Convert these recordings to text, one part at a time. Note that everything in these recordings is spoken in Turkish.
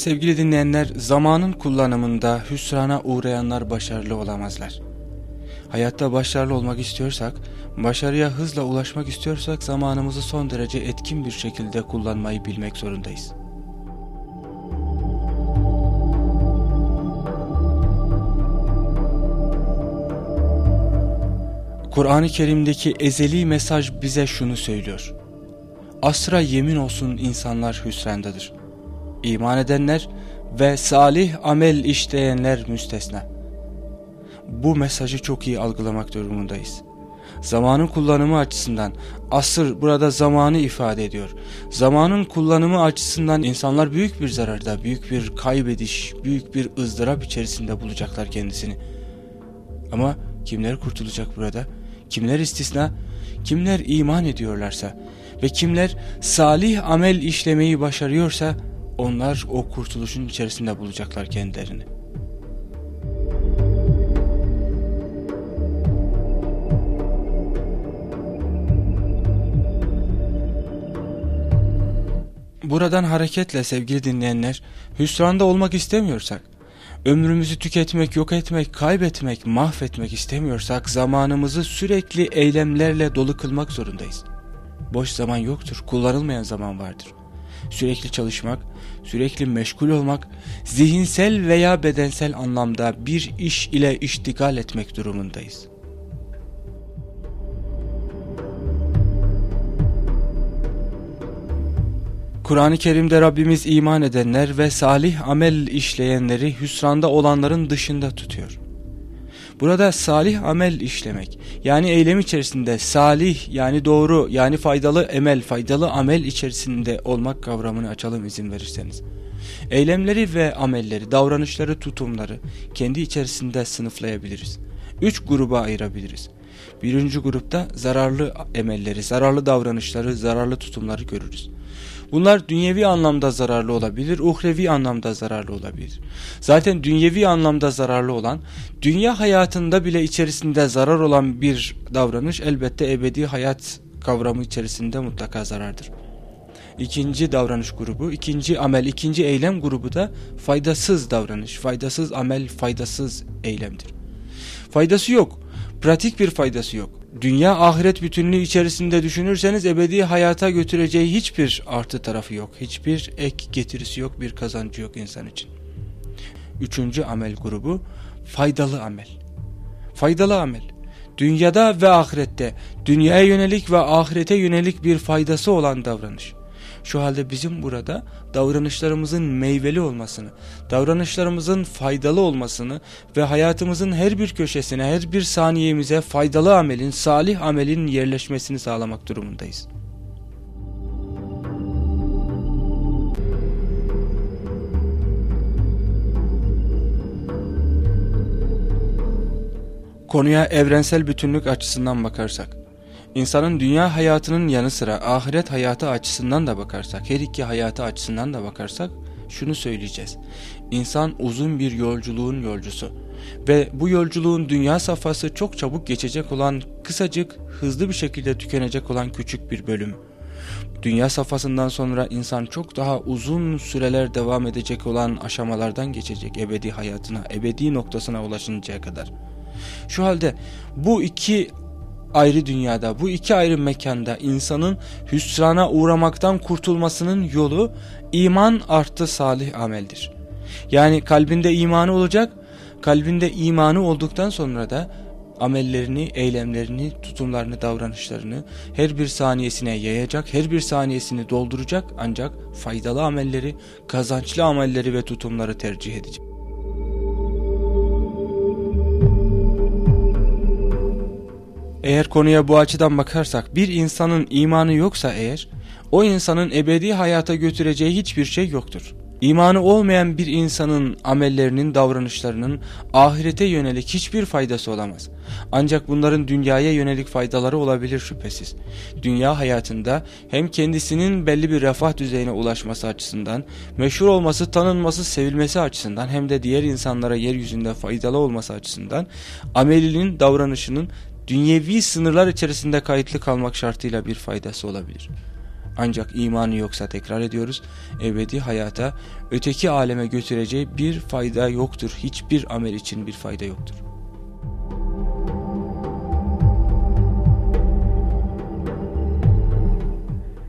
Sevgili dinleyenler, zamanın kullanımında hüsrana uğrayanlar başarılı olamazlar. Hayatta başarılı olmak istiyorsak, başarıya hızla ulaşmak istiyorsak zamanımızı son derece etkin bir şekilde kullanmayı bilmek zorundayız. Kur'an-ı Kerim'deki ezeli mesaj bize şunu söylüyor. Asra yemin olsun insanlar hüsrandadır. İman edenler ve salih amel işleyenler müstesna. Bu mesajı çok iyi algılamak durumundayız. Zamanın kullanımı açısından asır burada zamanı ifade ediyor. Zamanın kullanımı açısından insanlar büyük bir zararda, büyük bir kaybediş, büyük bir ızdırap içerisinde bulacaklar kendisini. Ama kimler kurtulacak burada? Kimler istisna? Kimler iman ediyorlarsa ve kimler salih amel işlemeyi başarıyorsa onlar o kurtuluşun içerisinde bulacaklar kendilerini. Buradan hareketle sevgili dinleyenler, hüsranda olmak istemiyorsak, ömrümüzü tüketmek, yok etmek, kaybetmek, mahvetmek istemiyorsak zamanımızı sürekli eylemlerle dolu kılmak zorundayız. Boş zaman yoktur, kullanılmayan zaman vardır. Sürekli çalışmak, sürekli meşgul olmak, zihinsel veya bedensel anlamda bir iş ile iştigal etmek durumundayız. Kur'an-ı Kerim'de Rabbimiz iman edenler ve salih amel işleyenleri hüsranda olanların dışında tutuyor. Burada salih amel işlemek yani eylem içerisinde salih yani doğru yani faydalı emel faydalı amel içerisinde olmak kavramını açalım izin verirseniz. Eylemleri ve amelleri davranışları tutumları kendi içerisinde sınıflayabiliriz. Üç gruba ayırabiliriz. Birinci grupta zararlı emelleri, zararlı davranışları, zararlı tutumları görürüz. Bunlar dünyevi anlamda zararlı olabilir, uhrevi anlamda zararlı olabilir. Zaten dünyevi anlamda zararlı olan, dünya hayatında bile içerisinde zarar olan bir davranış elbette ebedi hayat kavramı içerisinde mutlaka zarardır. İkinci davranış grubu, ikinci amel, ikinci eylem grubu da faydasız davranış, faydasız amel, faydasız eylemdir. Faydası yok, pratik bir faydası yok dünya ahiret bütünlüğü içerisinde düşünürseniz ebedi hayata götüreceği hiçbir artı tarafı yok. Hiçbir ek getirisi yok, bir kazancı yok insan için. Üçüncü amel grubu faydalı amel. Faydalı amel. Dünyada ve ahirette, dünyaya yönelik ve ahirete yönelik bir faydası olan davranış. Şu halde bizim burada davranışlarımızın meyveli olmasını, davranışlarımızın faydalı olmasını ve hayatımızın her bir köşesine, her bir saniyemize faydalı amelin, salih amelin yerleşmesini sağlamak durumundayız. Konuya evrensel bütünlük açısından bakarsak, İnsanın dünya hayatının yanı sıra ahiret hayatı açısından da bakarsak, her iki hayatı açısından da bakarsak şunu söyleyeceğiz. İnsan uzun bir yolculuğun yolcusu ve bu yolculuğun dünya safhası çok çabuk geçecek olan kısacık, hızlı bir şekilde tükenecek olan küçük bir bölüm. Dünya safhasından sonra insan çok daha uzun süreler devam edecek olan aşamalardan geçecek ebedi hayatına, ebedi noktasına ulaşıncaya kadar. Şu halde bu iki ayrı dünyada, bu iki ayrı mekanda insanın hüsrana uğramaktan kurtulmasının yolu iman artı salih ameldir. Yani kalbinde imanı olacak, kalbinde imanı olduktan sonra da amellerini, eylemlerini, tutumlarını, davranışlarını her bir saniyesine yayacak, her bir saniyesini dolduracak ancak faydalı amelleri, kazançlı amelleri ve tutumları tercih edecek. Eğer konuya bu açıdan bakarsak bir insanın imanı yoksa eğer o insanın ebedi hayata götüreceği hiçbir şey yoktur. İmanı olmayan bir insanın amellerinin, davranışlarının ahirete yönelik hiçbir faydası olamaz. Ancak bunların dünyaya yönelik faydaları olabilir şüphesiz. Dünya hayatında hem kendisinin belli bir refah düzeyine ulaşması açısından, meşhur olması, tanınması, sevilmesi açısından hem de diğer insanlara yeryüzünde faydalı olması açısından amelinin, davranışının dünyevi sınırlar içerisinde kayıtlı kalmak şartıyla bir faydası olabilir. Ancak imanı yoksa tekrar ediyoruz ebedi hayata öteki aleme götüreceği bir fayda yoktur. Hiçbir amel için bir fayda yoktur.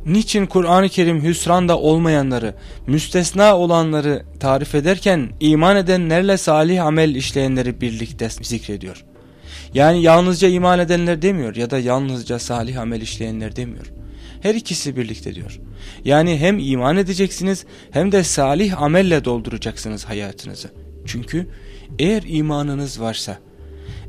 Niçin Kur'an-ı Kerim hüsranda olmayanları, müstesna olanları tarif ederken iman edenlerle salih amel işleyenleri birlikte zikrediyor? Yani yalnızca iman edenler demiyor ya da yalnızca salih amel işleyenler demiyor. Her ikisi birlikte diyor. Yani hem iman edeceksiniz hem de salih amelle dolduracaksınız hayatınızı. Çünkü eğer imanınız varsa,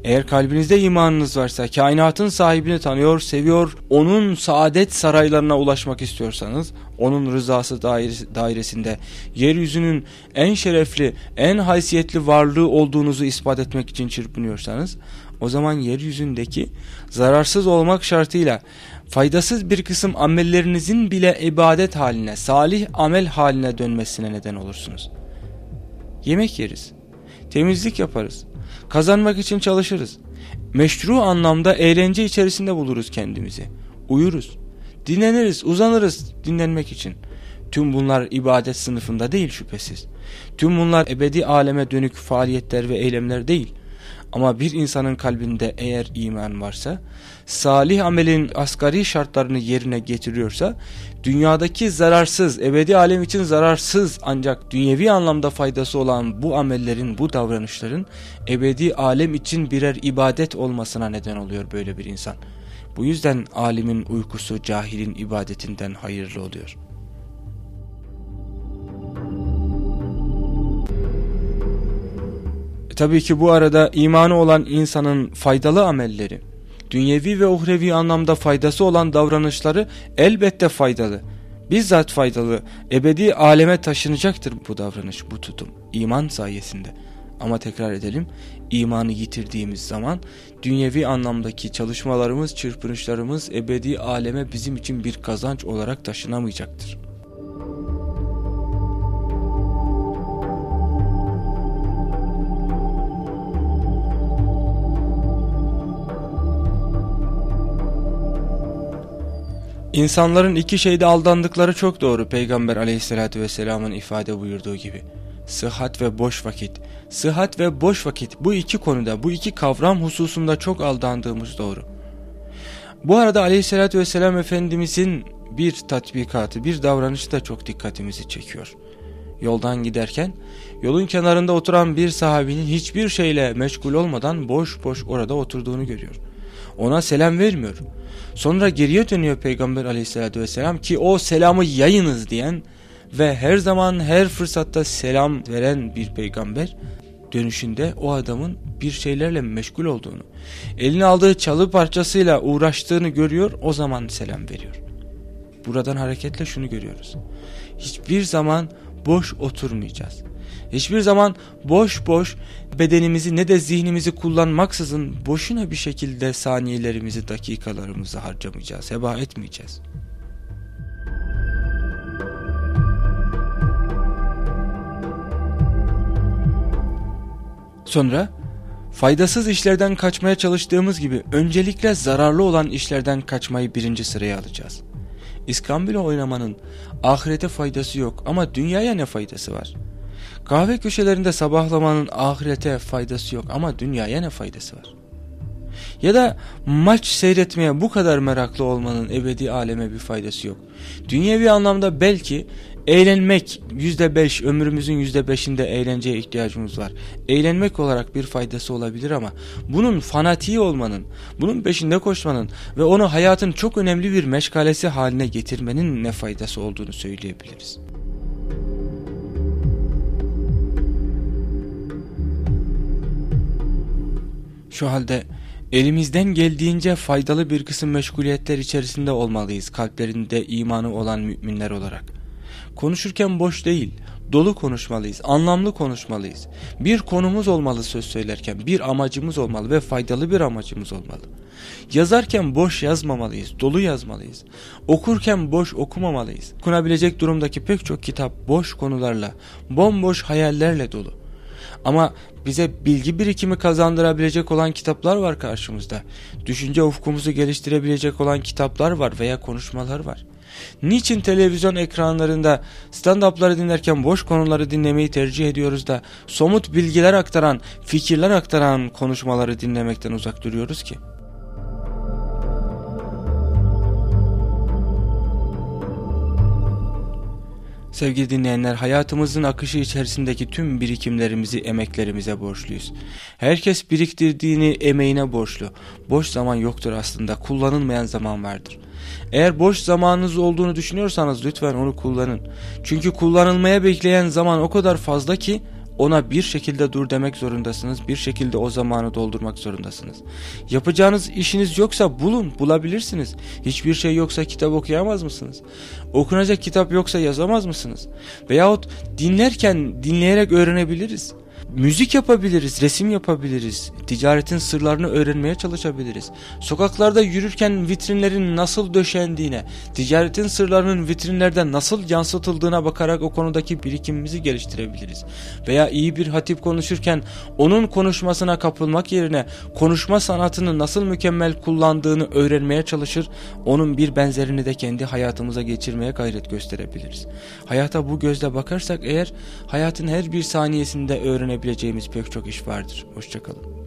eğer kalbinizde imanınız varsa, kainatın sahibini tanıyor, seviyor, onun saadet saraylarına ulaşmak istiyorsanız, onun rızası dairesi, dairesinde yeryüzünün en şerefli, en haysiyetli varlığı olduğunuzu ispat etmek için çırpınıyorsanız, o zaman yeryüzündeki zararsız olmak şartıyla faydasız bir kısım amellerinizin bile ibadet haline, salih amel haline dönmesine neden olursunuz. Yemek yeriz, temizlik yaparız, kazanmak için çalışırız, meşru anlamda eğlence içerisinde buluruz kendimizi, uyuruz, dinleniriz, uzanırız dinlenmek için. Tüm bunlar ibadet sınıfında değil şüphesiz. Tüm bunlar ebedi aleme dönük faaliyetler ve eylemler değil. Ama bir insanın kalbinde eğer iman varsa, salih amelin asgari şartlarını yerine getiriyorsa, dünyadaki zararsız, ebedi alem için zararsız ancak dünyevi anlamda faydası olan bu amellerin, bu davranışların ebedi alem için birer ibadet olmasına neden oluyor böyle bir insan. Bu yüzden alimin uykusu cahilin ibadetinden hayırlı oluyor. Tabii ki bu arada imanı olan insanın faydalı amelleri, dünyevi ve uhrevi anlamda faydası olan davranışları elbette faydalı. Bizzat faydalı, ebedi aleme taşınacaktır bu davranış, bu tutum, iman sayesinde. Ama tekrar edelim, imanı yitirdiğimiz zaman dünyevi anlamdaki çalışmalarımız, çırpınışlarımız ebedi aleme bizim için bir kazanç olarak taşınamayacaktır. İnsanların iki şeyde aldandıkları çok doğru Peygamber aleyhissalatü vesselamın ifade buyurduğu gibi. Sıhhat ve boş vakit. Sıhhat ve boş vakit bu iki konuda bu iki kavram hususunda çok aldandığımız doğru. Bu arada aleyhissalatü vesselam Efendimizin bir tatbikatı bir davranışı da çok dikkatimizi çekiyor. Yoldan giderken yolun kenarında oturan bir sahabinin hiçbir şeyle meşgul olmadan boş boş orada oturduğunu görüyor. Ona selam vermiyor. Sonra geriye dönüyor Peygamber aleyhissalatü vesselam ki o selamı yayınız diyen ve her zaman her fırsatta selam veren bir peygamber dönüşünde o adamın bir şeylerle meşgul olduğunu, eline aldığı çalı parçasıyla uğraştığını görüyor o zaman selam veriyor. Buradan hareketle şunu görüyoruz. Hiçbir zaman boş oturmayacağız. Hiçbir zaman boş boş bedenimizi ne de zihnimizi kullanmaksızın boşuna bir şekilde saniyelerimizi, dakikalarımızı harcamayacağız, heba etmeyeceğiz. Sonra faydasız işlerden kaçmaya çalıştığımız gibi öncelikle zararlı olan işlerden kaçmayı birinci sıraya alacağız. İskambil oynamanın ahirete faydası yok ama dünyaya ne faydası var? Kahve köşelerinde sabahlamanın ahirete faydası yok ama dünyaya ne faydası var? Ya da maç seyretmeye bu kadar meraklı olmanın ebedi aleme bir faydası yok. Dünyevi anlamda belki eğlenmek yüzde beş ömrümüzün yüzde beşinde eğlenceye ihtiyacımız var. Eğlenmek olarak bir faydası olabilir ama bunun fanatiği olmanın, bunun peşinde koşmanın ve onu hayatın çok önemli bir meşgalesi haline getirmenin ne faydası olduğunu söyleyebiliriz. Şu halde elimizden geldiğince faydalı bir kısım meşguliyetler içerisinde olmalıyız kalplerinde imanı olan müminler olarak. Konuşurken boş değil, dolu konuşmalıyız, anlamlı konuşmalıyız. Bir konumuz olmalı söz söylerken, bir amacımız olmalı ve faydalı bir amacımız olmalı. Yazarken boş yazmamalıyız, dolu yazmalıyız. Okurken boş okumamalıyız. Okunabilecek durumdaki pek çok kitap boş konularla, bomboş hayallerle dolu. Ama bize bilgi birikimi kazandırabilecek olan kitaplar var karşımızda. Düşünce ufkumuzu geliştirebilecek olan kitaplar var veya konuşmalar var. Niçin televizyon ekranlarında stand-up'ları dinlerken boş konuları dinlemeyi tercih ediyoruz da somut bilgiler aktaran, fikirler aktaran konuşmaları dinlemekten uzak duruyoruz ki? Sevgili dinleyenler hayatımızın akışı içerisindeki tüm birikimlerimizi emeklerimize borçluyuz. Herkes biriktirdiğini emeğine borçlu. Boş zaman yoktur aslında kullanılmayan zaman vardır. Eğer boş zamanınız olduğunu düşünüyorsanız lütfen onu kullanın. Çünkü kullanılmaya bekleyen zaman o kadar fazla ki ona bir şekilde dur demek zorundasınız. Bir şekilde o zamanı doldurmak zorundasınız. Yapacağınız işiniz yoksa bulun, bulabilirsiniz. Hiçbir şey yoksa kitap okuyamaz mısınız? Okunacak kitap yoksa yazamaz mısınız? Veyahut dinlerken dinleyerek öğrenebiliriz. Müzik yapabiliriz, resim yapabiliriz, ticaretin sırlarını öğrenmeye çalışabiliriz. Sokaklarda yürürken vitrinlerin nasıl döşendiğine, ticaretin sırlarının vitrinlerden nasıl yansıtıldığına bakarak o konudaki birikimimizi geliştirebiliriz. Veya iyi bir hatip konuşurken onun konuşmasına kapılmak yerine konuşma sanatını nasıl mükemmel kullandığını öğrenmeye çalışır, onun bir benzerini de kendi hayatımıza geçirmeye gayret gösterebiliriz. Hayata bu gözle bakarsak eğer hayatın her bir saniyesinde öğrenebiliriz yapabileceğimiz pek çok iş vardır. Hoşçakalın.